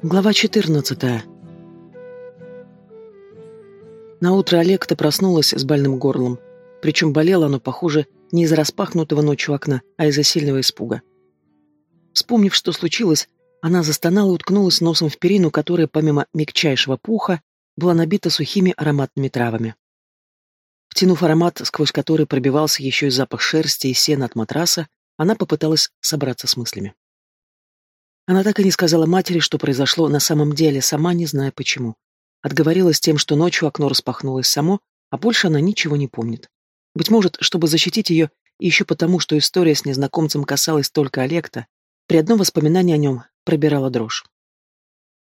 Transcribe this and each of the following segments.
Глава 14. На утро Олекта проснулась с больным горлом. Причем болело оно, похоже, не из-за распахнутого ночью окна, а из-за сильного испуга. Вспомнив, что случилось, она застонала и уткнулась носом в перину, которая, помимо мягчайшего пуха, была набита сухими ароматными травами. Втянув аромат, сквозь который пробивался еще и запах шерсти и сена от матраса, она попыталась собраться с мыслями. Она так и не сказала матери, что произошло на самом деле, сама не зная почему. Отговорилась тем, что ночью окно распахнулось само, а больше она ничего не помнит. Быть может, чтобы защитить ее, и еще потому, что история с незнакомцем касалась только Олекта, при одном воспоминании о нем пробирала дрожь.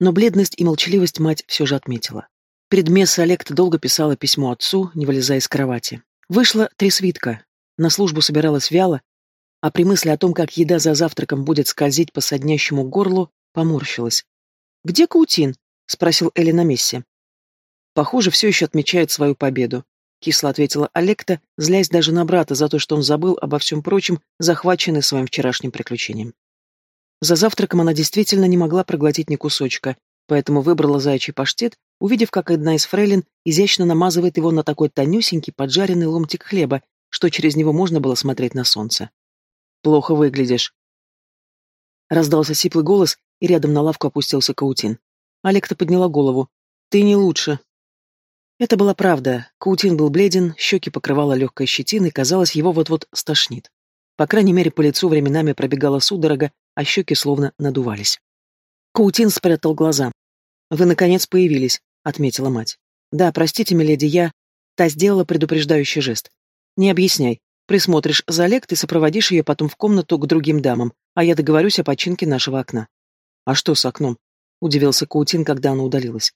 Но бледность и молчаливость мать все же отметила. Перед мессой Олекта долго писала письмо отцу, не вылезая из кровати. Вышло три свитка. На службу собиралась вяло, а при мысли о том, как еда за завтраком будет скользить по соднящему горлу, поморщилась. «Где Каутин?» — спросил Элли на мессе. «Похоже, все еще отмечает свою победу», — кисло ответила Олекта, злясь даже на брата за то, что он забыл обо всем прочем, захваченный своим вчерашним приключением. За завтраком она действительно не могла проглотить ни кусочка, поэтому выбрала заячий паштет, увидев, как одна из фрейлин изящно намазывает его на такой тонюсенький поджаренный ломтик хлеба, что через него можно было смотреть на солнце. Плохо выглядишь. Раздался сиплый голос, и рядом на лавку опустился Каутин. Олекта подняла голову. Ты не лучше. Это была правда. Каутин был бледен, щеки покрывала легкая щетина, и казалось, его вот-вот стошнит. По крайней мере, по лицу временами пробегала судорога, а щеки словно надувались. Каутин спрятал глаза. «Вы, наконец, появились», — отметила мать. «Да, простите, миледи, я...» Та сделала предупреждающий жест. «Не объясняй. Присмотришь за Лект и сопроводишь ее потом в комнату к другим дамам, а я договорюсь о починке нашего окна. А что с окном? Удивился Каутин, когда она удалилась.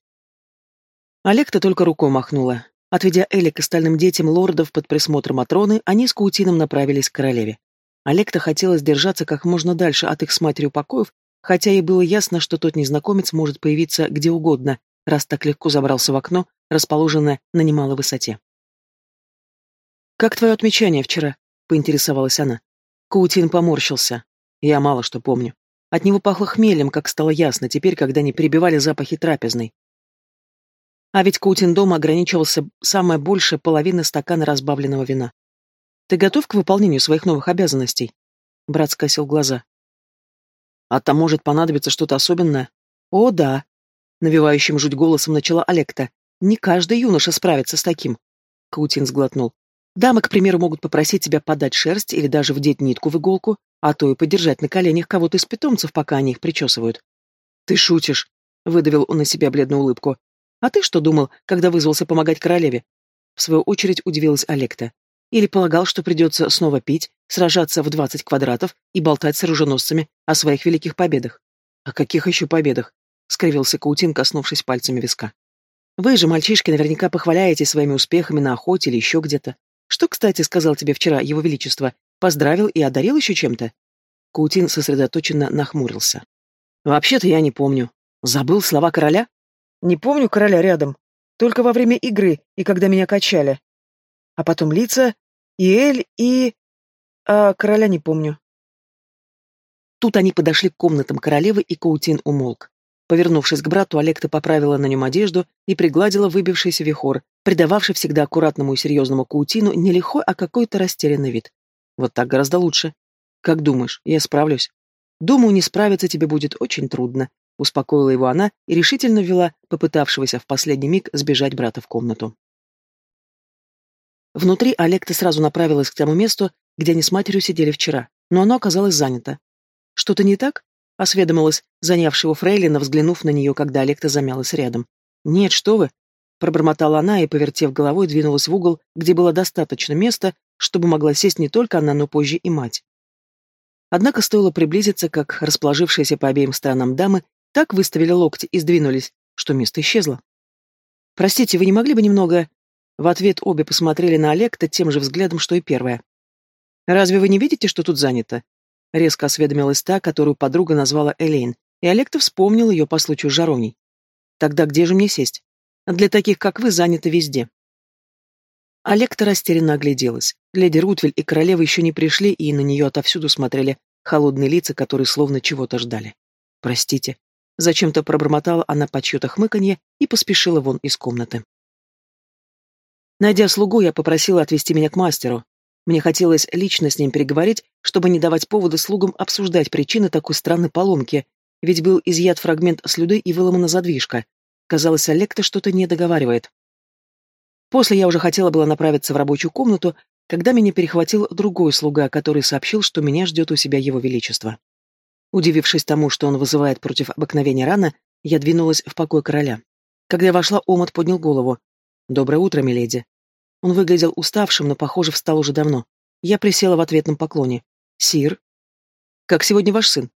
Олекта только рукой махнула. Отведя Эли к остальным детям лордов под присмотром Матроны, они с Каутином направились к королеве. Олекта хотела держаться как можно дальше от их с матерью покоев, хотя ей было ясно, что тот незнакомец может появиться где угодно, раз так легко забрался в окно, расположенное на немалой высоте. «Как твое отмечание вчера?» — поинтересовалась она. Каутин поморщился. Я мало что помню. От него пахло хмелем, как стало ясно теперь, когда не перебивали запахи трапезной. А ведь Каутин дома ограничивался самое большее половины стакана разбавленного вина. «Ты готов к выполнению своих новых обязанностей?» Брат скосил глаза. «А там может понадобиться что-то особенное?» «О, да!» Навивающим жуть голосом начала Олекта. «Не каждый юноша справится с таким». Каутин сглотнул. Дамы, к примеру, могут попросить тебя подать шерсть или даже вдеть нитку в иголку, а то и подержать на коленях кого-то из питомцев, пока они их причесывают. «Ты шутишь», — выдавил он на себя бледную улыбку. «А ты что думал, когда вызвался помогать королеве?» В свою очередь удивилась Олекта. Или полагал, что придется снова пить, сражаться в двадцать квадратов и болтать с оруженосцами о своих великих победах. «О каких еще победах?» — скривился Каутин, коснувшись пальцами виска. «Вы же, мальчишки, наверняка похваляете своими успехами на охоте или еще где-то. Что, кстати, сказал тебе вчера его величество? Поздравил и одарил еще чем-то?» Каутин сосредоточенно нахмурился. «Вообще-то я не помню. Забыл слова короля?» «Не помню короля рядом. Только во время игры и когда меня качали. А потом лица, и Эль, и... А короля не помню». Тут они подошли к комнатам королевы, и Каутин умолк. Повернувшись к брату, Олекта поправила на нем одежду и пригладила выбившийся вихор, придававший всегда аккуратному и серьезному Каутину не лихой, а какой-то растерянный вид. Вот так гораздо лучше. Как думаешь, я справлюсь? Думаю, не справиться тебе будет очень трудно, успокоила его она и решительно ввела попытавшегося в последний миг сбежать брата в комнату. Внутри Олекта сразу направилась к тому месту, где они с матерью сидели вчера, но оно оказалось занято. Что-то не так? — осведомилась занявшего фрейлина, взглянув на нее, когда Олекта замялась рядом. «Нет, что вы!» — пробормотала она и, повертев головой, двинулась в угол, где было достаточно места, чтобы могла сесть не только она, но позже и мать. Однако стоило приблизиться, как расположившиеся по обеим сторонам дамы так выставили локти и сдвинулись, что место исчезло. «Простите, вы не могли бы немного...» В ответ обе посмотрели на Олекта тем же взглядом, что и первая. «Разве вы не видите, что тут занято?» Резко осведомилась та, которую подруга назвала Элейн, и Олекта вспомнил ее по случаю жароний. «Тогда где же мне сесть? Для таких, как вы, занято везде». Олекта растерянно огляделась. Леди Рутвель и королева еще не пришли, и на нее отовсюду смотрели холодные лица, которые словно чего-то ждали. «Простите». Зачем-то пробормотала она под чье-то хмыканье и поспешила вон из комнаты. Найдя слугу, я попросила отвезти меня к мастеру. Мне хотелось лично с ним переговорить, чтобы не давать повода слугам обсуждать причины такой странной поломки, ведь был изъят фрагмент слюды и выломана задвижка. Казалось, Олег-то что-то не договаривает. После я уже хотела было направиться в рабочую комнату, когда меня перехватил другой слуга, который сообщил, что меня ждет у себя его величество. Удивившись тому, что он вызывает против обыкновения рано, я двинулась в покой короля. Когда я вошла, Омат поднял голову. «Доброе утро, миледи». Он выглядел уставшим, но, похоже, встал уже давно. Я присела в ответном поклоне. «Сир?» «Как сегодня ваш сын?»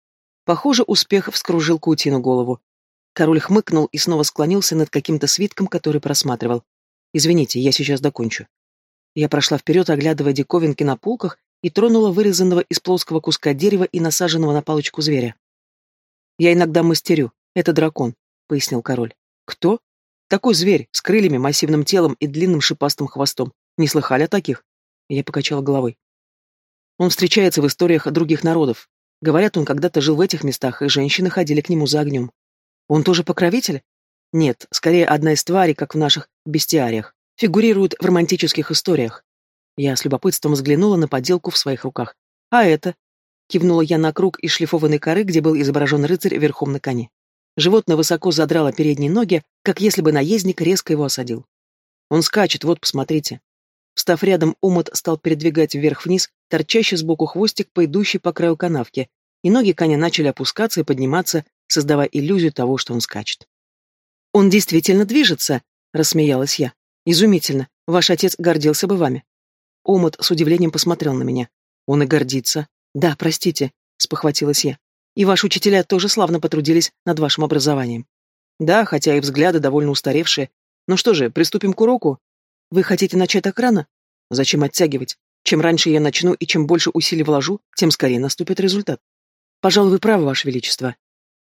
Похоже, успех вскружил Каутину голову. Король хмыкнул и снова склонился над каким-то свитком, который просматривал. «Извините, я сейчас докончу». Я прошла вперед, оглядывая диковинки на полках, и тронула вырезанного из плоского куска дерева и насаженного на палочку зверя. «Я иногда мастерю. Это дракон», — пояснил король. «Кто?» «Такой зверь, с крыльями, массивным телом и длинным шипастым хвостом. Не слыхали о таких?» Я покачала головой. Он встречается в историях других народов. Говорят, он когда-то жил в этих местах, и женщины ходили к нему за огнем. Он тоже покровитель? Нет, скорее одна из тварей, как в наших бестиариях. Фигурирует в романтических историях. Я с любопытством взглянула на подделку в своих руках. «А это?» Кивнула я на круг из шлифованной коры, где был изображен рыцарь верхом на коне. Животное высоко задрало передние ноги, как если бы наездник резко его осадил. Он скачет, вот, посмотрите. Встав рядом, омут стал передвигать вверх-вниз, торчащий сбоку хвостик по по краю канавки, и ноги коня начали опускаться и подниматься, создавая иллюзию того, что он скачет. «Он действительно движется!» — рассмеялась я. «Изумительно. Ваш отец гордился бы вами. Омут с удивлением посмотрел на меня. Он и гордится. Да, простите, спохватилась я. И ваши учителя тоже славно потрудились над вашим образованием. Да, хотя и взгляды довольно устаревшие. Ну что же, приступим к уроку. Вы хотите начать так рано? Зачем оттягивать? Чем раньше я начну и чем больше усилий вложу, тем скорее наступит результат. Пожалуй, вы правы, Ваше Величество.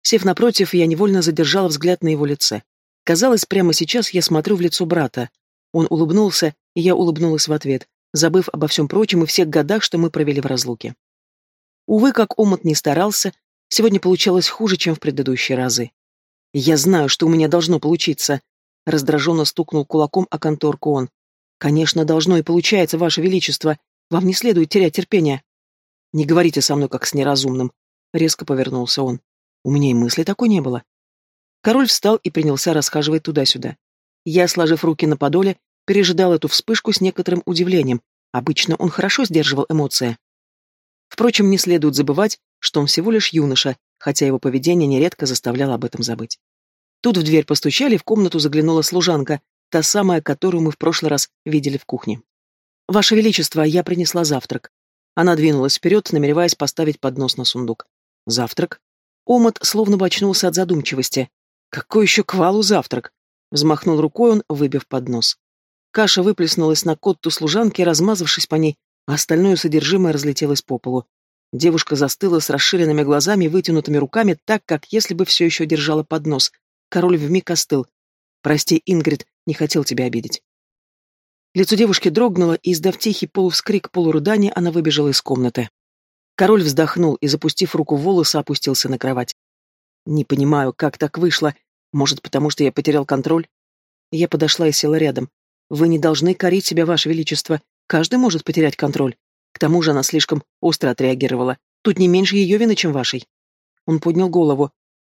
Сев напротив, я невольно задержала взгляд на его лице. Казалось, прямо сейчас я смотрю в лицо брата. Он улыбнулся, и я улыбнулась в ответ, забыв обо всем прочем и всех годах, что мы провели в разлуке. Увы, как омут не старался, сегодня получалось хуже, чем в предыдущие разы. «Я знаю, что у меня должно получиться», — раздраженно стукнул кулаком о конторку он. «Конечно, должно и получается, Ваше Величество. Вам не следует терять терпение». «Не говорите со мной, как с неразумным», — резко повернулся он. «У меня и мысли такой не было». Король встал и принялся расхаживать туда-сюда. Я, сложив руки на подоле, пережидал эту вспышку с некоторым удивлением. Обычно он хорошо сдерживал эмоции. Впрочем, не следует забывать, что он всего лишь юноша, хотя его поведение нередко заставляло об этом забыть. Тут в дверь постучали, в комнату заглянула служанка, та самая, которую мы в прошлый раз видели в кухне. «Ваше Величество, я принесла завтрак». Она двинулась вперед, намереваясь поставить поднос на сундук. «Завтрак?» Омот словно бы очнулся от задумчивости. «Какой еще квалу завтрак?» Взмахнул рукой он, выбив поднос. Каша выплеснулась на котту служанки, размазавшись по ней, а остальное содержимое разлетелось по полу. Девушка застыла с расширенными глазами и вытянутыми руками, так, как если бы все еще держала поднос. Король вмиг остыл. «Прости, Ингрид, не хотел тебя обидеть». Лицо девушки дрогнуло, и, издав тихий полувскрик полурыдания, она выбежала из комнаты. Король вздохнул и, запустив руку в волосы, опустился на кровать. «Не понимаю, как так вышло. Может, потому что я потерял контроль?» Я подошла и села рядом. Вы не должны корить себя, Ваше Величество. Каждый может потерять контроль. К тому же она слишком остро отреагировала. Тут не меньше ее вины, чем вашей. Он поднял голову.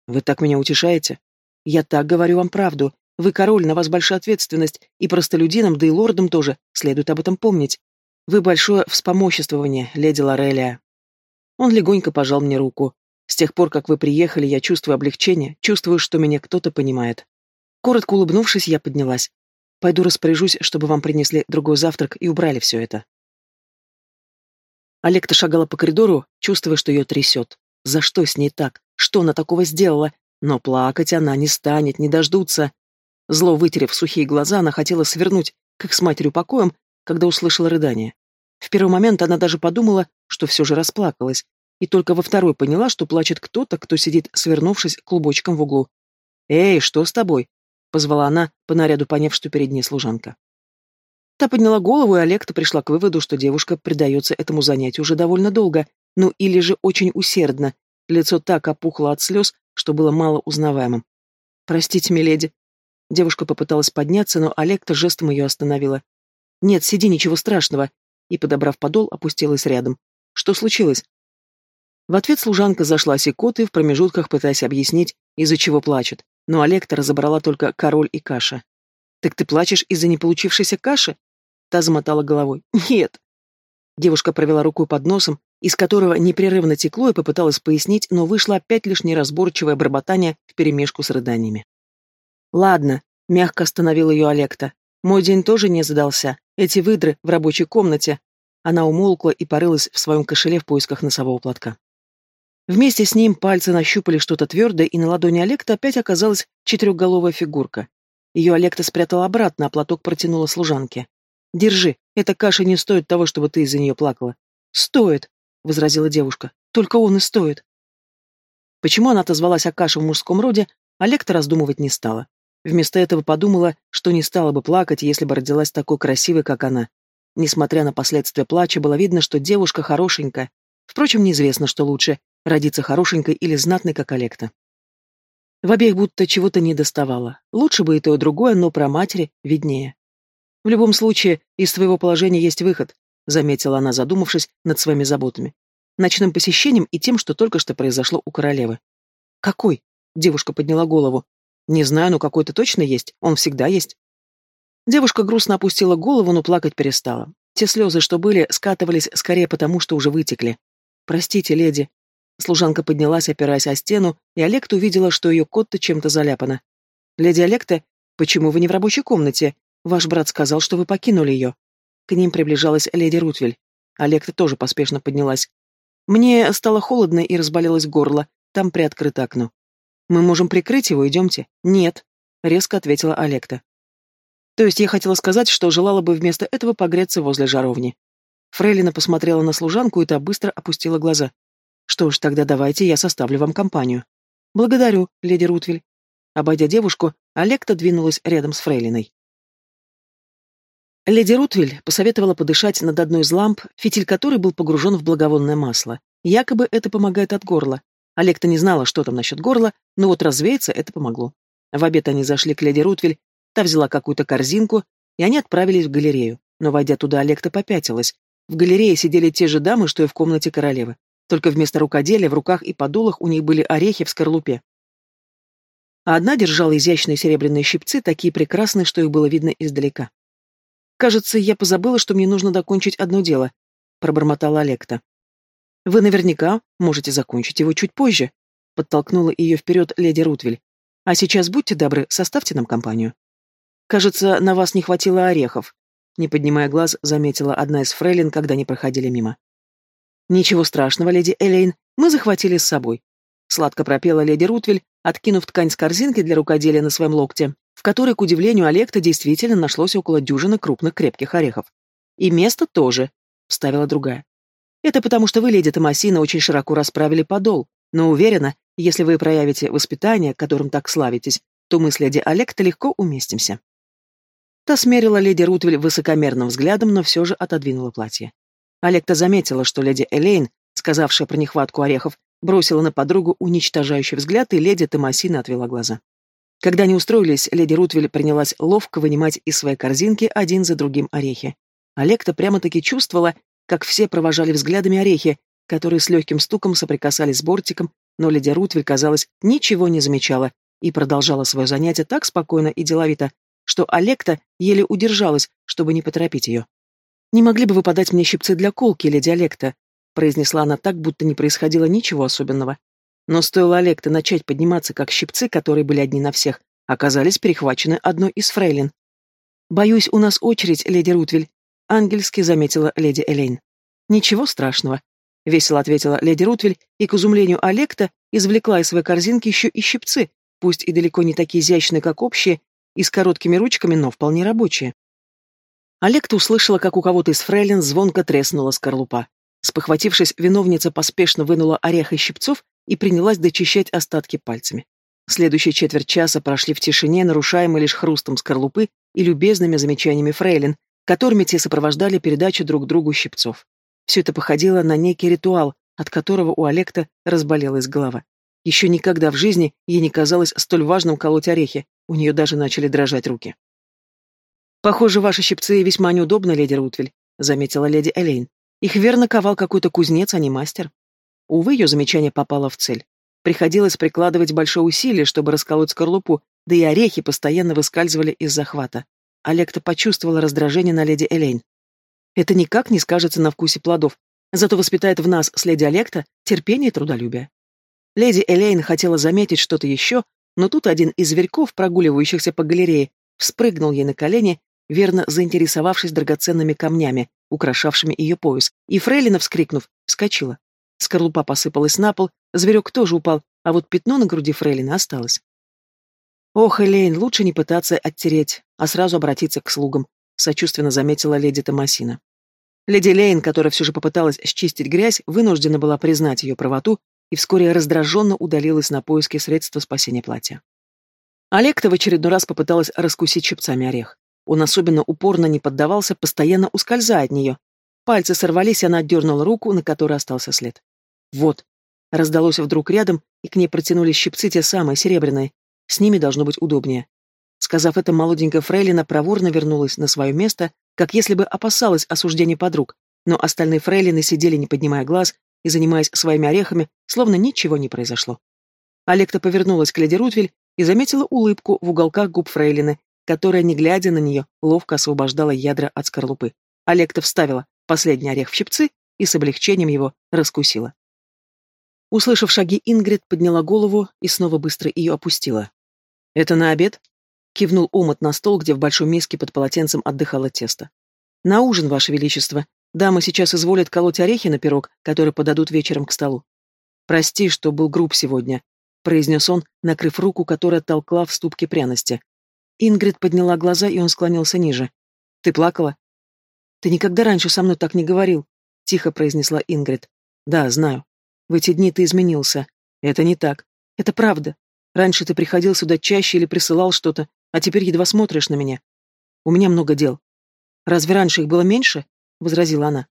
Вы так меня утешаете? Я так говорю вам правду. Вы король, на вас большая ответственность, и простолюдинам, да и лордам тоже, следует об этом помнить. Вы большое вспомоществование, леди Лорелия. Он легонько пожал мне руку. С тех пор, как вы приехали, я чувствую облегчение, чувствую, что меня кто-то понимает. Коротко улыбнувшись, я поднялась. Пойду распоряжусь, чтобы вам принесли другой завтрак и убрали все это. Олекта шагала по коридору, чувствуя, что ее трясет. За что с ней так? Что она такого сделала? Но плакать она не станет, не дождутся. Зло вытерев сухие глаза, она хотела свернуть, как с матерью покоем, когда услышала рыдание. В первый момент она даже подумала, что все же расплакалась, и только во второй поняла, что плачет кто-то, кто сидит, свернувшись клубочком в углу. «Эй, что с тобой?» позвала она, по наряду поняв, что перед ней служанка. Та подняла голову, и Олег-то пришла к выводу, что девушка предается этому занятию уже довольно долго, ну или же очень усердно. Лицо так опухло от слез, что было мало узнаваемым. «Простите, миледи». Девушка попыталась подняться, но Олекта жестом ее остановила. «Нет, сиди, ничего страшного», и, подобрав подол, опустилась рядом. «Что случилось?» В ответ служанка зашла икоты, в промежутках пытаясь объяснить, из-за чего плачет, но Олекта разобрала только король и каша. «Так ты плачешь из-за неполучившейся каши?» Та замотала головой. «Нет». Девушка провела рукой под носом, из которого непрерывно текло и попыталась пояснить, но вышло опять лишь неразборчивое бормотание вперемешку с рыданиями. «Ладно», — мягко остановил ее Олекта. «Мой день тоже не задался. Эти выдры в рабочей комнате». Она умолкла и порылась в своем кошеле в поисках носового платка. Вместе с ним пальцы нащупали что-то твердое, и на ладони Олекта опять оказалась четырехголовая фигурка. Ее Олекта спрятала обратно, а платок протянула служанке. «Держи, эта каша не стоит того, чтобы ты из-за нее плакала». «Стоит», — возразила девушка. «Только он и стоит». Почему она отозвалась о каше в мужском роде, Олекта раздумывать не стала. Вместо этого подумала, что не стала бы плакать, если бы родилась такой красивой, как она. Несмотря на последствия плача, было видно, что девушка хорошенькая. Впрочем, неизвестно, что лучше родиться хорошенькой или знатной, как Олекта. В обеих будто чего-то не доставало. Лучше бы и то, и другое, но про матери виднее. В любом случае, из твоего положения есть выход, заметила она, задумавшись над своими заботами. Ночным посещением и тем, что только что произошло у королевы. Какой? Девушка подняла голову. Не знаю, но какой-то точно есть. Он всегда есть. Девушка грустно опустила голову, но плакать перестала. Те слезы, что были, скатывались скорее потому, что уже вытекли. «Простите, леди», Служанка поднялась, опираясь о стену, и Олекта увидела, что ее кот-то чем-то заляпана. «Леди Олекта, почему вы не в рабочей комнате? Ваш брат сказал, что вы покинули ее». К ним приближалась леди Рутвель. Олекта тоже поспешно поднялась. «Мне стало холодно и разболелось горло. Там приоткрыто окно». «Мы можем прикрыть его, идемте?» «Нет», — резко ответила Олекта. «То есть я хотела сказать, что желала бы вместо этого погреться возле жаровни». Фрейлина посмотрела на служанку, и та быстро опустила глаза. Что ж, тогда давайте я составлю вам компанию. Благодарю, леди Рутвель. Обойдя девушку, Олекта двинулась рядом с Фрейлиной. Леди Рутвель посоветовала подышать над одной из ламп, фитиль которой был погружен в благовонное масло. Якобы это помогает от горла. Олекта не знала, что там насчет горла, но вот развеяться это помогло. В обед они зашли к леди Рутвель, та взяла какую-то корзинку, и они отправились в галерею. Но, войдя туда, Олекта попятилась. В галерее сидели те же дамы, что и в комнате королевы. Только вместо рукоделия в руках и подолах у них были орехи в скорлупе. А одна держала изящные серебряные щипцы, такие прекрасные, что их было видно издалека. «Кажется, я позабыла, что мне нужно докончить одно дело», — пробормотала Олекта. «Вы наверняка можете закончить его чуть позже», — подтолкнула ее вперед леди Рутвель. «А сейчас будьте добры, составьте нам компанию». «Кажется, на вас не хватило орехов», — не поднимая глаз, заметила одна из фрейлин, когда они проходили мимо. «Ничего страшного, леди Элейн, мы захватили с собой», — сладко пропела леди Рутвель, откинув ткань с корзинки для рукоделия на своем локте, в которой, к удивлению Олекта, действительно нашлось около дюжины крупных крепких орехов. «И место тоже», — вставила другая. «Это потому, что вы, леди Томасина, очень широко расправили подол, но уверена, если вы проявите воспитание, которым так славитесь, то мы с леди Олекта легко уместимся». Та смерила леди Рутвель высокомерным взглядом, но все же отодвинула платье. Олекта заметила, что леди Элейн, сказавшая про нехватку орехов, бросила на подругу уничтожающий взгляд, и леди Томасина отвела глаза. Когда они устроились, леди Рутвель принялась ловко вынимать из своей корзинки один за другим орехи. Олекта прямо-таки чувствовала, как все провожали взглядами орехи, которые с легким стуком соприкасались с бортиком, но леди Рутвель, казалось, ничего не замечала и продолжала свое занятие так спокойно и деловито, что Олекта еле удержалась, чтобы не поторопить ее. «Не могли бы вы подать мне щипцы для колки или диалекта?» произнесла она так, будто не происходило ничего особенного. Но стоило Олекте начать подниматься, как щипцы, которые были одни на всех, оказались перехвачены одной из фрейлин. «Боюсь, у нас очередь, леди Рутвель», — ангельски заметила леди Элейн. «Ничего страшного», — весело ответила леди Рутвель, и, к изумлению Олекта, извлекла из своей корзинки еще и щипцы, пусть и далеко не такие изящные, как общие, и с короткими ручками, но вполне рабочие. Олекта услышала, как у кого-то из фрейлин звонко треснула скорлупа. Спохватившись, виновница поспешно вынула орех из щипцов и принялась дочищать остатки пальцами. Следующие четверть часа прошли в тишине, нарушаемой лишь хрустом скорлупы и любезными замечаниями фрейлин, которыми те сопровождали передачу друг другу щипцов. Все это походило на некий ритуал, от которого у Олекта разболелась голова. Еще никогда в жизни ей не казалось столь важным колоть орехи, у нее даже начали дрожать руки. «Похоже, ваши щипцы весьма неудобны, леди Рутвель», — заметила леди Элейн. «Их верно ковал какой-то кузнец, а не мастер». Увы, ее замечание попало в цель. Приходилось прикладывать большое усилие, чтобы расколоть скорлупу, да и орехи постоянно выскальзывали из захвата. Олекта почувствовала раздражение на леди Элейн. Это никак не скажется на вкусе плодов, зато воспитает в нас с леди Олекта терпение и трудолюбие. Леди Элейн хотела заметить что-то еще, но тут один из зверьков, прогуливающихся по галерее, вспрыгнул ей на колени, верно заинтересовавшись драгоценными камнями, украшавшими ее пояс, и Фрейлина, вскрикнув, вскочила. Скорлупа посыпалась на пол, зверек тоже упал, а вот пятно на груди Фрейлина осталось. «Ох, Элейн, лучше не пытаться оттереть, а сразу обратиться к слугам», сочувственно заметила леди Томасина. Леди Лейн, которая все же попыталась счистить грязь, вынуждена была признать ее правоту и вскоре раздраженно удалилась на поиски средства спасения платья. Олекта в очередной раз попыталась раскусить щипцами орех. Он особенно упорно не поддавался, постоянно ускользая от нее. Пальцы сорвались, и она отдернула руку, на которой остался след. «Вот». Раздалось вдруг рядом, и к ней протянулись щипцы те самые, серебряные, с ними должно быть удобнее. Сказав это, молоденькая фрейлина проворно вернулась на свое место, как если бы опасалась осуждения подруг, но остальные фрейлины сидели, не поднимая глаз, и занимаясь своими орехами, словно ничего не произошло. Олекта повернулась к леди Рутвель и заметила улыбку в уголках губ фрейлины, которая, не глядя на нее, ловко освобождала ядра от скорлупы. Олекта вставила последний орех в щипцы и с облегчением его раскусила. Услышав шаги, Ингрид подняла голову и снова быстро ее опустила. «Это на обед?» — кивнул омот на стол, где в большой миске под полотенцем отдыхало тесто. «На ужин, Ваше Величество. Дамы сейчас изволят колоть орехи на пирог, который подадут вечером к столу. Прости, что был груб сегодня», — произнес он, накрыв руку, которая толкла в ступке пряности. Ингрид подняла глаза, и он склонился ниже. «Ты плакала?» «Ты никогда раньше со мной так не говорил», — тихо произнесла Ингрид. «Да, знаю. В эти дни ты изменился. Это не так. Это правда. Раньше ты приходил сюда чаще или присылал что-то, а теперь едва смотришь на меня. У меня много дел. Разве раньше их было меньше? возразила она.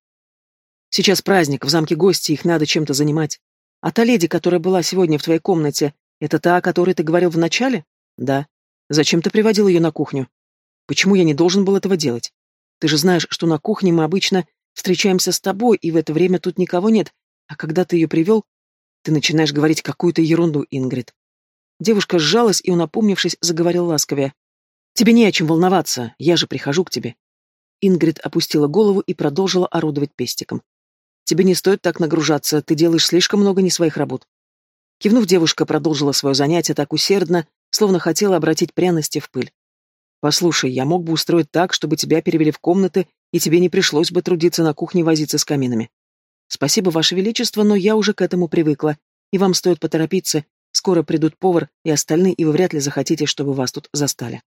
Сейчас праздник, в замке гости, их надо чем-то занимать. А та леди, которая была сегодня в твоей комнате, это та, о которой ты говорил в начале? Да. Зачем ты приводил ее на кухню? Почему я не должен был этого делать? Ты же знаешь, что на кухне мы обычно встречаемся с тобой, и в это время тут никого нет. А когда ты ее привел, ты начинаешь говорить какую-то ерунду, Ингрид. Девушка сжалась, и он, опомнившись, заговорил ласковее. «Тебе не о чем волноваться, я же прихожу к тебе». Ингрид опустила голову и продолжила орудовать пестиком. «Тебе не стоит так нагружаться, ты делаешь слишком много не своих работ». Кивнув, девушка продолжила свое занятие так усердно, словно хотела обратить пряности в пыль. «Послушай, я мог бы устроить так, чтобы тебя перевели в комнаты, и тебе не пришлось бы трудиться на кухне возиться с каминами. Спасибо, Ваше Величество, но я уже к этому привыкла, и вам стоит поторопиться, Скоро придут повар и остальные, и вы вряд ли захотите, чтобы вас тут застали.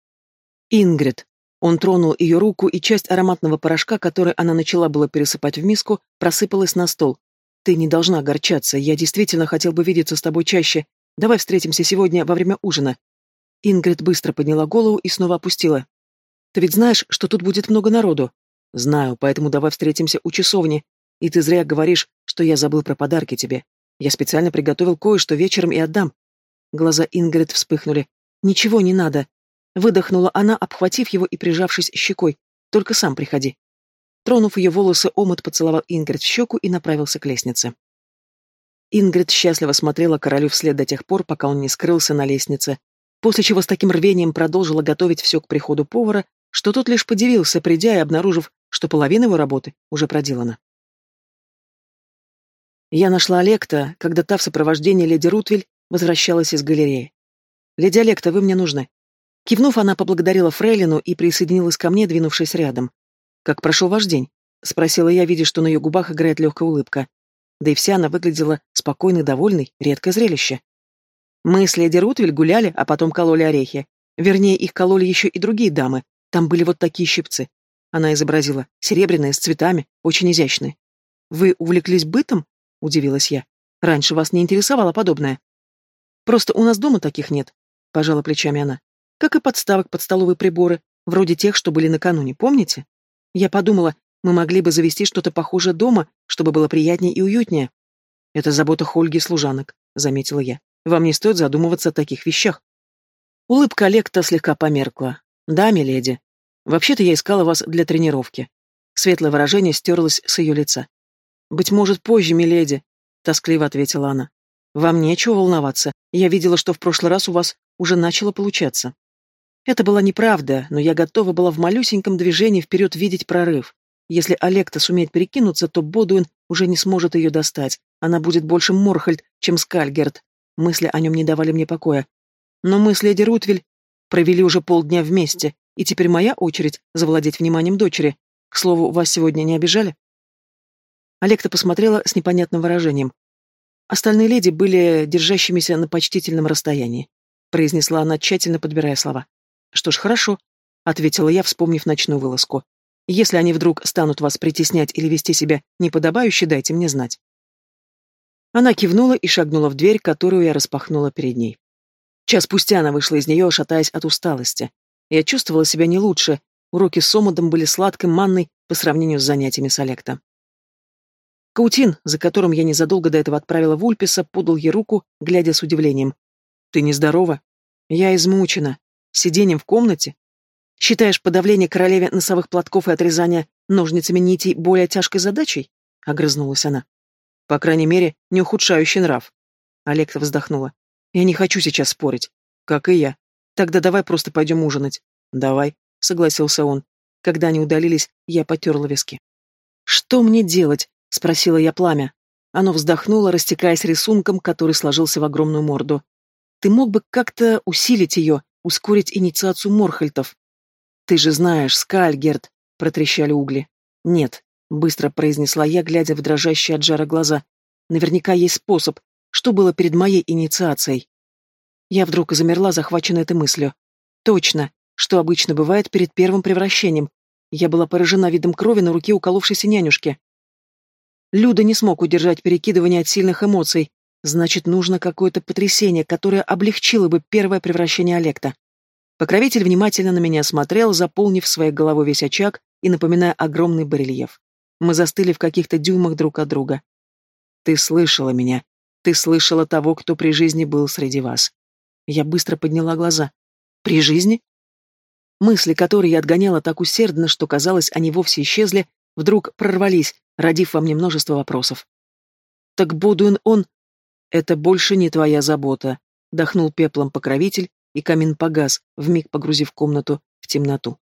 Ингрид. Он тронул ее руку, и часть ароматного порошка, который она начала было пересыпать в миску, просыпалась на стол. Ты не должна огорчаться, я действительно хотел бы видеться с тобой чаще. Давай встретимся сегодня во время ужина. Ингрид быстро подняла голову и снова опустила. Ты ведь знаешь, что тут будет много народу? Знаю, поэтому давай встретимся у часовни. И ты зря говоришь, что я забыл про подарки тебе. Я специально приготовил кое-что вечером и отдам. Глаза Ингрид вспыхнули. Ничего не надо. Выдохнула она, обхватив его и прижавшись щекой. Только сам приходи. Тронув ее волосы, омут поцеловал Ингрид в щеку и направился к лестнице. Ингрид счастливо смотрела королю вслед до тех пор, пока он не скрылся на лестнице, после чего с таким рвением продолжила готовить все к приходу повара, что тот лишь подивился, придя и обнаружив, что половина его работы уже проделана. Я нашла Олекта, когда та в сопровождении леди Рутвель возвращалась из галереи. «Леди Олекта, вы мне нужны». Кивнув, она поблагодарила Фрейлину и присоединилась ко мне, двинувшись рядом. «Как прошел ваш день?» — спросила я, видя, что на ее губах играет легкая улыбка. Да и вся она выглядела спокойной, довольной, редкое зрелище. Мы с леди Рутвель гуляли, а потом кололи орехи. Вернее, их кололи еще и другие дамы. Там были вот такие щипцы. Она изобразила. Серебряные, с цветами, очень изящные. «Вы увлеклись бытом?» удивилась я. Раньше вас не интересовало подобное. Просто у нас дома таких нет, пожала плечами она. Как и подставок под столовые приборы, вроде тех, что были накануне, помните? Я подумала, мы могли бы завести что-то похожее дома, чтобы было приятнее и уютнее. Это забота Хольги служанок, заметила я. Вам не стоит задумываться о таких вещах. Улыбка Лекта слегка померкла. Да, миледи. Вообще-то я искала вас для тренировки. Светлое выражение стерлось с ее лица. «Быть может, позже, миледи», — тоскливо ответила она. «Вам нечего волноваться. Я видела, что в прошлый раз у вас уже начало получаться». Это была неправда, но я готова была в малюсеньком движении вперед видеть прорыв. Если Олекта сумеет перекинуться, то Бодуин уже не сможет ее достать. Она будет больше Морхальд, чем Скальгерт. Мысли о нем не давали мне покоя. Но мы с леди Рутвель провели уже полдня вместе, и теперь моя очередь завладеть вниманием дочери. К слову, вас сегодня не обижали? Олекта посмотрела с непонятным выражением. Остальные леди были держащимися на почтительном расстоянии, произнесла она, тщательно подбирая слова. Что ж, хорошо, ответила я, вспомнив ночную вылазку. Если они вдруг станут вас притеснять или вести себя неподобающе, дайте мне знать. Она кивнула и шагнула в дверь, которую я распахнула перед ней. Час спустя она вышла из нее, шатаясь от усталости. Я чувствовала себя не лучше. Уроки с Омудом были сладкой манной по сравнению с занятиями с Олекта. Каутин, за которым я незадолго до этого отправила в Ульписа, подал ей руку, глядя с удивлением. «Ты нездорова?» «Я измучена. Сидением в комнате? Считаешь подавление королеве носовых платков и отрезание ножницами нитей более тяжкой задачей?» — огрызнулась она. «По крайней мере, не ухудшающий нрав». Олекта вздохнула. «Я не хочу сейчас спорить. Как и я. Тогда давай просто пойдем ужинать». «Давай», — согласился он. Когда они удалились, я потерла виски. «Что мне делать?» — спросила я пламя. Оно вздохнуло, растекаясь рисунком, который сложился в огромную морду. «Ты мог бы как-то усилить ее, ускорить инициацию Морхальтов?» «Ты же знаешь, Скальгерт!» — протрещали угли. «Нет», — быстро произнесла я, глядя в дрожащие от жара глаза. «Наверняка есть способ. Что было перед моей инициацией?» Я вдруг замерла, захваченная этой мыслью. «Точно что обычно бывает перед первым превращением. Я была поражена видом крови на руке уколовшейся нянюшки. Люда не смог удержать перекидывание от сильных эмоций. Значит, нужно какое-то потрясение, которое облегчило бы первое превращение Олекта. Покровитель внимательно на меня смотрел, заполнив своей головой весь очаг и напоминая огромный барельеф. Мы застыли в каких-то дюймах друг от друга. «Ты слышала меня. Ты слышала того, кто при жизни был среди вас». Я быстро подняла глаза. «При жизни?» Мысли, которые я отгоняла так усердно, что, казалось, они вовсе исчезли, вдруг прорвались, родив во мне множество вопросов. «Так Бодуин он...» «Это больше не твоя забота», — дохнул пеплом покровитель, и камин погас, вмиг погрузив комнату в темноту.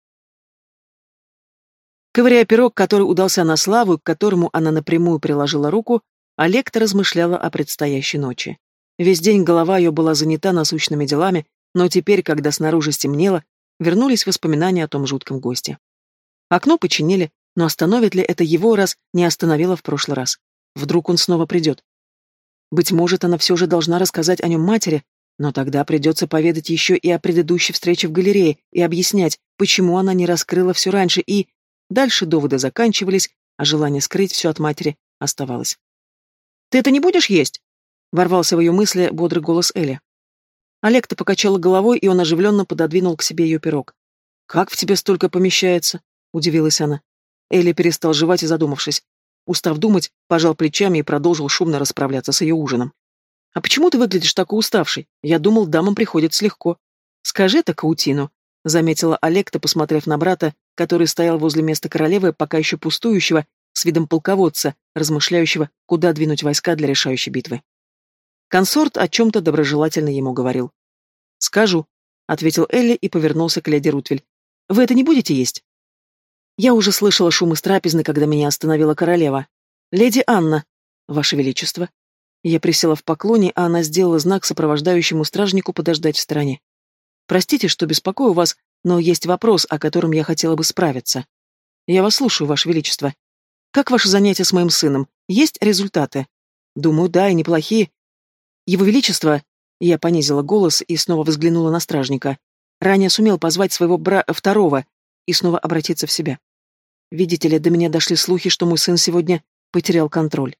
Ковыряя пирог, который удался на славу, к которому она напрямую приложила руку, Олекта размышляла о предстоящей ночи. Весь день голова ее была занята насущными делами, но теперь, когда снаружи стемнело, вернулись воспоминания о том жутком госте. Окно починили, но остановит ли это его, раз не остановило в прошлый раз? Вдруг он снова придет? Быть может, она все же должна рассказать о нем матери, но тогда придется поведать еще и о предыдущей встрече в галерее и объяснять, почему она не раскрыла все раньше и... Дальше доводы заканчивались, а желание скрыть все от матери оставалось. «Ты это не будешь есть?» — ворвался в ее мысли бодрый голос Эли. Олег-то покачала головой, и он оживленно пододвинул к себе ее пирог. «Как в тебе столько помещается?» — удивилась она. Элли перестал жевать и задумавшись. Устав думать, пожал плечами и продолжил шумно расправляться с ее ужином. «А почему ты выглядишь такой уставший? Я думал, дамам приходится легко». «Скажи это Каутину», — заметила Олекта, посмотрев на брата, который стоял возле места королевы, пока еще пустующего, с видом полководца, размышляющего, куда двинуть войска для решающей битвы. Консорт о чем-то доброжелательно ему говорил. «Скажу», — ответил Элли и повернулся к леди Рутвель. «Вы это не будете есть?» Я уже слышала шум из трапезны, когда меня остановила королева. «Леди Анна!» «Ваше Величество!» Я присела в поклоне, а она сделала знак сопровождающему стражнику подождать в стороне. «Простите, что беспокою вас, но есть вопрос, о котором я хотела бы справиться. Я вас слушаю, Ваше Величество. Как ваше занятие с моим сыном? Есть результаты?» «Думаю, да, и неплохие. Его Величество, я понизила голос и снова взглянула на стражника, ранее сумел позвать своего бра... второго и снова обратиться в себя. Видите ли, до меня дошли слухи, что мой сын сегодня потерял контроль.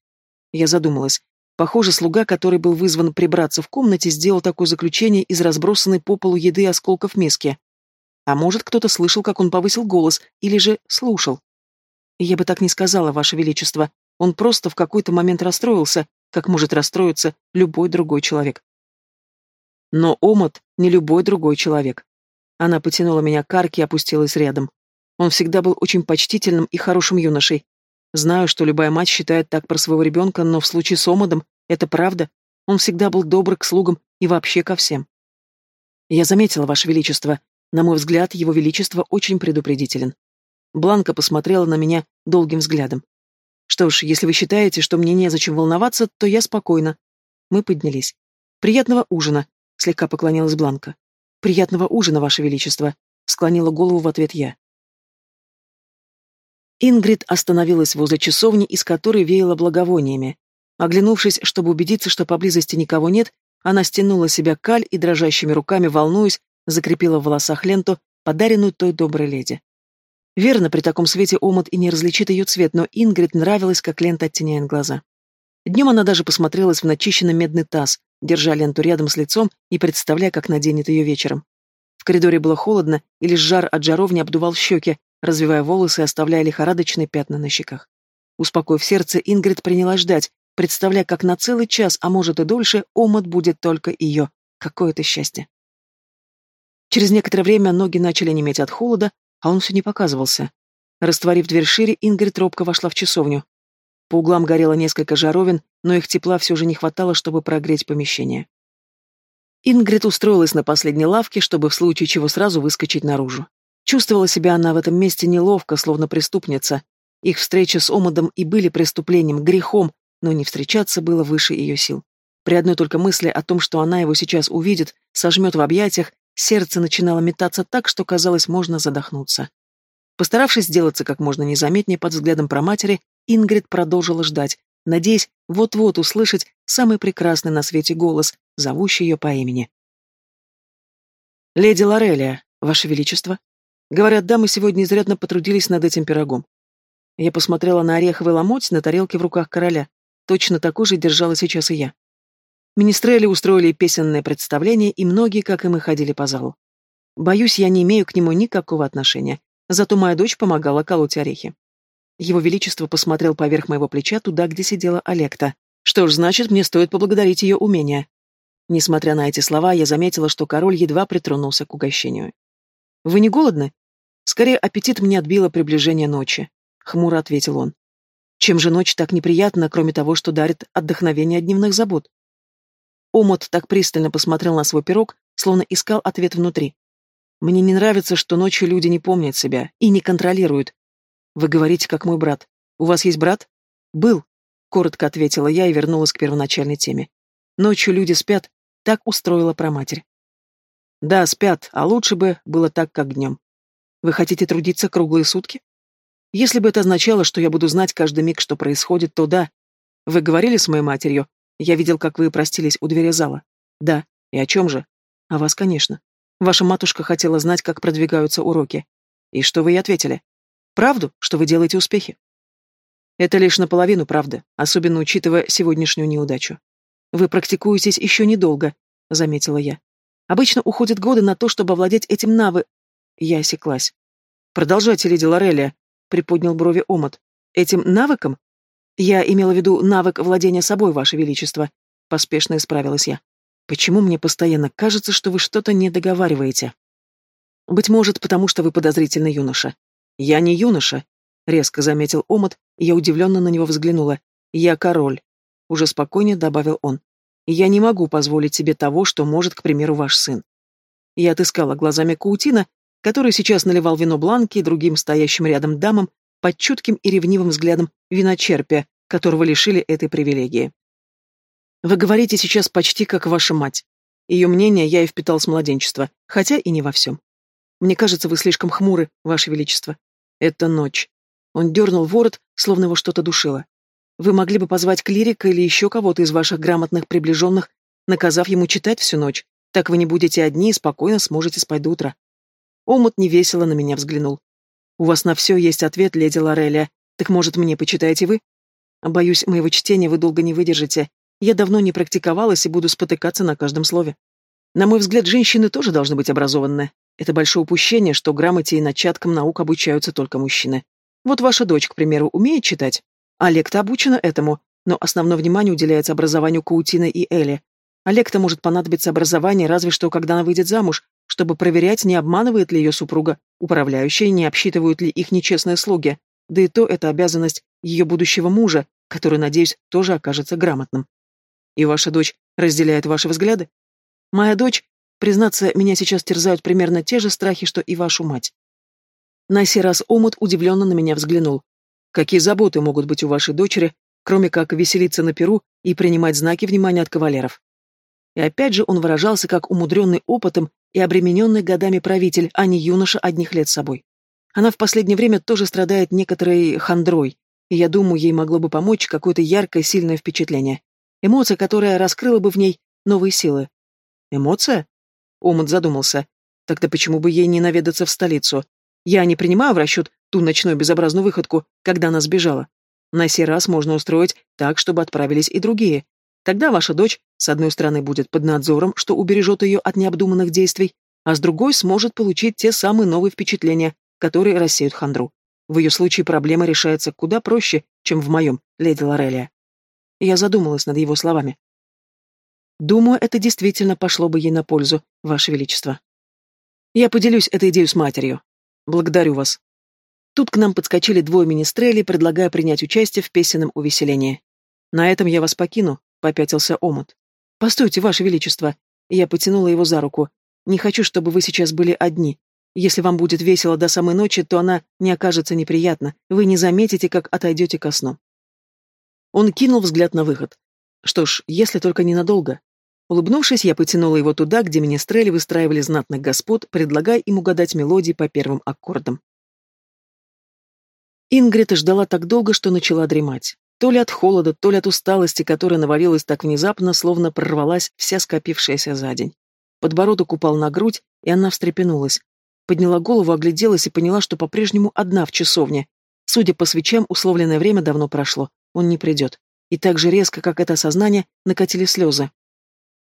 Я задумалась. Похоже, слуга, который был вызван прибраться в комнате, сделал такое заключение из разбросанной по полу еды и осколков миски. А может, кто-то слышал, как он повысил голос, или же слушал. Я бы так не сказала, Ваше Величество. Он просто в какой-то момент расстроился, как может расстроиться любой другой человек. Но Омот не любой другой человек. Она потянула меня к арке и опустилась рядом. Он всегда был очень почтительным и хорошим юношей. Знаю, что любая мать считает так про своего ребенка, но в случае с Омодом это правда. Он всегда был добр к слугам и вообще ко всем. Я заметила, Ваше Величество. На мой взгляд, Его Величество очень предупредителен. Бланка посмотрела на меня долгим взглядом. Что ж, если вы считаете, что мне незачем волноваться, то я спокойна. Мы поднялись. Приятного ужина, слегка поклонилась Бланка. Приятного ужина, Ваше Величество, склонила голову в ответ я. Ингрид остановилась возле часовни, из которой веяло благовониями. Оглянувшись, чтобы убедиться, что поблизости никого нет, она стянула себя каль и дрожащими руками, волнуясь, закрепила в волосах ленту, подаренную той доброй леди. Верно, при таком свете омут и не различит ее цвет, но Ингрид нравилось, как лента оттеняет глаза. Днем она даже посмотрелась в начищенный медный таз, держа ленту рядом с лицом и представляя, как наденет ее вечером. В коридоре было холодно, и лишь жар от жаровни обдувал щеки, развивая волосы и оставляя лихорадочные пятна на щеках. Успокоив сердце, Ингрид приняла ждать, представляя, как на целый час, а может и дольше, омот будет только ее. Какое-то счастье. Через некоторое время ноги начали неметь от холода, а он все не показывался. Растворив дверь шире, Ингрид робко вошла в часовню. По углам горело несколько жаровин, но их тепла все же не хватало, чтобы прогреть помещение. Ингрид устроилась на последней лавке, чтобы в случае чего сразу выскочить наружу. Чувствовала себя она в этом месте неловко, словно преступница. Их встречи с Омадом и были преступлением, грехом, но не встречаться было выше ее сил. При одной только мысли о том, что она его сейчас увидит, сожмет в объятиях, сердце начинало метаться так, что казалось, можно задохнуться. Постаравшись сделаться как можно незаметнее под взглядом проматери, Ингрид продолжила ждать, надеясь вот-вот услышать самый прекрасный на свете голос, зовущий ее по имени. «Леди Лорелия, Ваше Величество!» Говорят, дамы сегодня изрядно потрудились над этим пирогом. Я посмотрела на ореховый ломоть на тарелке в руках короля. Точно такой же держала сейчас и я. Министрели устроили песенное представление, и многие, как и мы, ходили по залу. Боюсь, я не имею к нему никакого отношения, зато моя дочь помогала колоть орехи. Его Величество посмотрел поверх моего плеча туда, где сидела Олекта. Что ж, значит, мне стоит поблагодарить ее умения. Несмотря на эти слова, я заметила, что король едва притронулся к угощению. «Вы не голодны?» Скорее, аппетит мне отбило приближение ночи. Хмуро ответил он. Чем же ночь так неприятна, кроме того, что дарит отдохновение от дневных забот? Омот так пристально посмотрел на свой пирог, словно искал ответ внутри. Мне не нравится, что ночью люди не помнят себя и не контролируют. Вы говорите, как мой брат. У вас есть брат? Был, коротко ответила я и вернулась к первоначальной теме. Ночью люди спят, так устроила проматерь. Да, спят, а лучше бы было так, как днем. Вы хотите трудиться круглые сутки? Если бы это означало, что я буду знать каждый миг, что происходит, то да. Вы говорили с моей матерью? Я видел, как вы простились у двери зала. Да. И о чем же? О вас, конечно. Ваша матушка хотела знать, как продвигаются уроки. И что вы ей ответили? Правду, что вы делаете успехи. Это лишь наполовину правда, особенно учитывая сегодняшнюю неудачу. Вы практикуетесь еще недолго, заметила я. Обычно уходят годы на то, чтобы овладеть этим навы... Я осеклась. «Продолжайте, леди Лорелия», — приподнял брови Омот. «Этим навыком?» «Я имела в виду навык владения собой, Ваше Величество», — поспешно исправилась я. «Почему мне постоянно кажется, что вы что-то не договариваете?» «Быть может, потому что вы подозрительный юноша». «Я не юноша», — резко заметил Омот, и я удивленно на него взглянула. «Я король», — уже спокойнее добавил он. «Я не могу позволить себе того, что может, к примеру, ваш сын». Я отыскала глазами Каутина который сейчас наливал вино Бланки и другим стоящим рядом дамам под чутким и ревнивым взглядом виночерпия, которого лишили этой привилегии. «Вы говорите сейчас почти как ваша мать. Ее мнение я и впитал с младенчества, хотя и не во всем. Мне кажется, вы слишком хмуры, ваше величество. Это ночь». Он дернул ворот, словно его что-то душило. «Вы могли бы позвать клирика или еще кого-то из ваших грамотных приближенных, наказав ему читать всю ночь. Так вы не будете одни и спокойно сможете спать до утра. Омут невесело на меня взглянул. «У вас на все есть ответ, леди Лорелия. Так, может, мне почитаете вы?» «Боюсь, моего чтения вы долго не выдержите. Я давно не практиковалась и буду спотыкаться на каждом слове. На мой взгляд, женщины тоже должны быть образованны. Это большое упущение, что грамоте и начаткам наук обучаются только мужчины. Вот ваша дочь, к примеру, умеет читать? Олег-то обучена этому, но основное внимание уделяется образованию Каутина и Эли. Олег-то может понадобиться образование, разве что когда она выйдет замуж, чтобы проверять, не обманывает ли ее супруга, управляющие не обсчитывают ли их нечестные слуги. Да и то это обязанность ее будущего мужа, который, надеюсь, тоже окажется грамотным. И ваша дочь разделяет ваши взгляды? Моя дочь, признаться, меня сейчас терзают примерно те же страхи, что и вашу мать. На сей раз Омут удивленно на меня взглянул. Какие заботы могут быть у вашей дочери, кроме как веселиться на перу и принимать знаки внимания от кавалеров? И опять же он выражался как умудренный опытом и обремененный годами правитель, а не юноша одних лет собой. Она в последнее время тоже страдает некоторой хандрой, и я думаю, ей могло бы помочь какое-то яркое, сильное впечатление. Эмоция, которая раскрыла бы в ней новые силы. Эмоция? Омут задумался. Тогда почему бы ей не наведаться в столицу? Я не принимаю в расчет ту ночную безобразную выходку, когда она сбежала. На сей раз можно устроить так, чтобы отправились и другие. Тогда ваша дочь, с одной стороны, будет под надзором, что убережет ее от необдуманных действий, а с другой сможет получить те самые новые впечатления, которые рассеют хандру. В ее случае проблема решается куда проще, чем в моем, леди Лорелия. Я задумалась над его словами. Думаю, это действительно пошло бы ей на пользу, Ваше Величество. Я поделюсь этой идеей с матерью. Благодарю вас. Тут к нам подскочили двое министрелей, предлагая принять участие в песенном увеселении. На этом я вас покину, попятился омут. Постойте, Ваше Величество. Я потянула его за руку. Не хочу, чтобы вы сейчас были одни. Если вам будет весело до самой ночи, то она не окажется неприятна. Вы не заметите, как отойдете ко сну. Он кинул взгляд на выход. Что ж, если только ненадолго. Улыбнувшись, я потянула его туда, где министрели выстраивали знатных господ, предлагая им угадать мелодии по первым аккордам. Ингрид ждала так долго, что начала дремать. То ли от холода, то ли от усталости, которая навалилась так внезапно, словно прорвалась вся скопившаяся за день. Подбородок упал на грудь, и она встрепенулась. Подняла голову, огляделась и поняла, что по-прежнему одна в часовне. Судя по свечам, условленное время давно прошло. Он не придет. И так же резко, как это осознание, накатили слезы.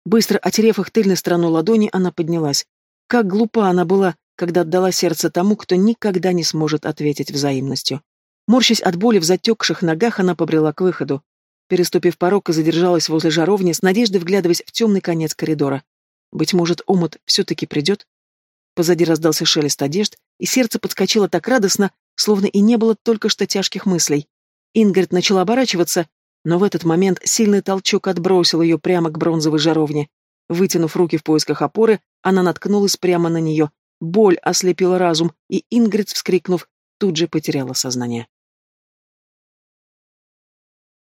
Быстро отерев их тыльной стороной ладони, она поднялась. Как глупа она была, когда отдала сердце тому, кто никогда не сможет ответить взаимностью. Морщась от боли в затекших ногах, она побрела к выходу. Переступив порог и задержалась возле жаровни, с надеждой вглядываясь в темный конец коридора. Быть может, омут все-таки придет? Позади раздался шелест одежд, и сердце подскочило так радостно, словно и не было только что тяжких мыслей. Ингрид начала оборачиваться, но в этот момент сильный толчок отбросил ее прямо к бронзовой жаровне. Вытянув руки в поисках опоры, она наткнулась прямо на нее. Боль ослепила разум, и Ингрид, вскрикнув, тут же потеряла сознание.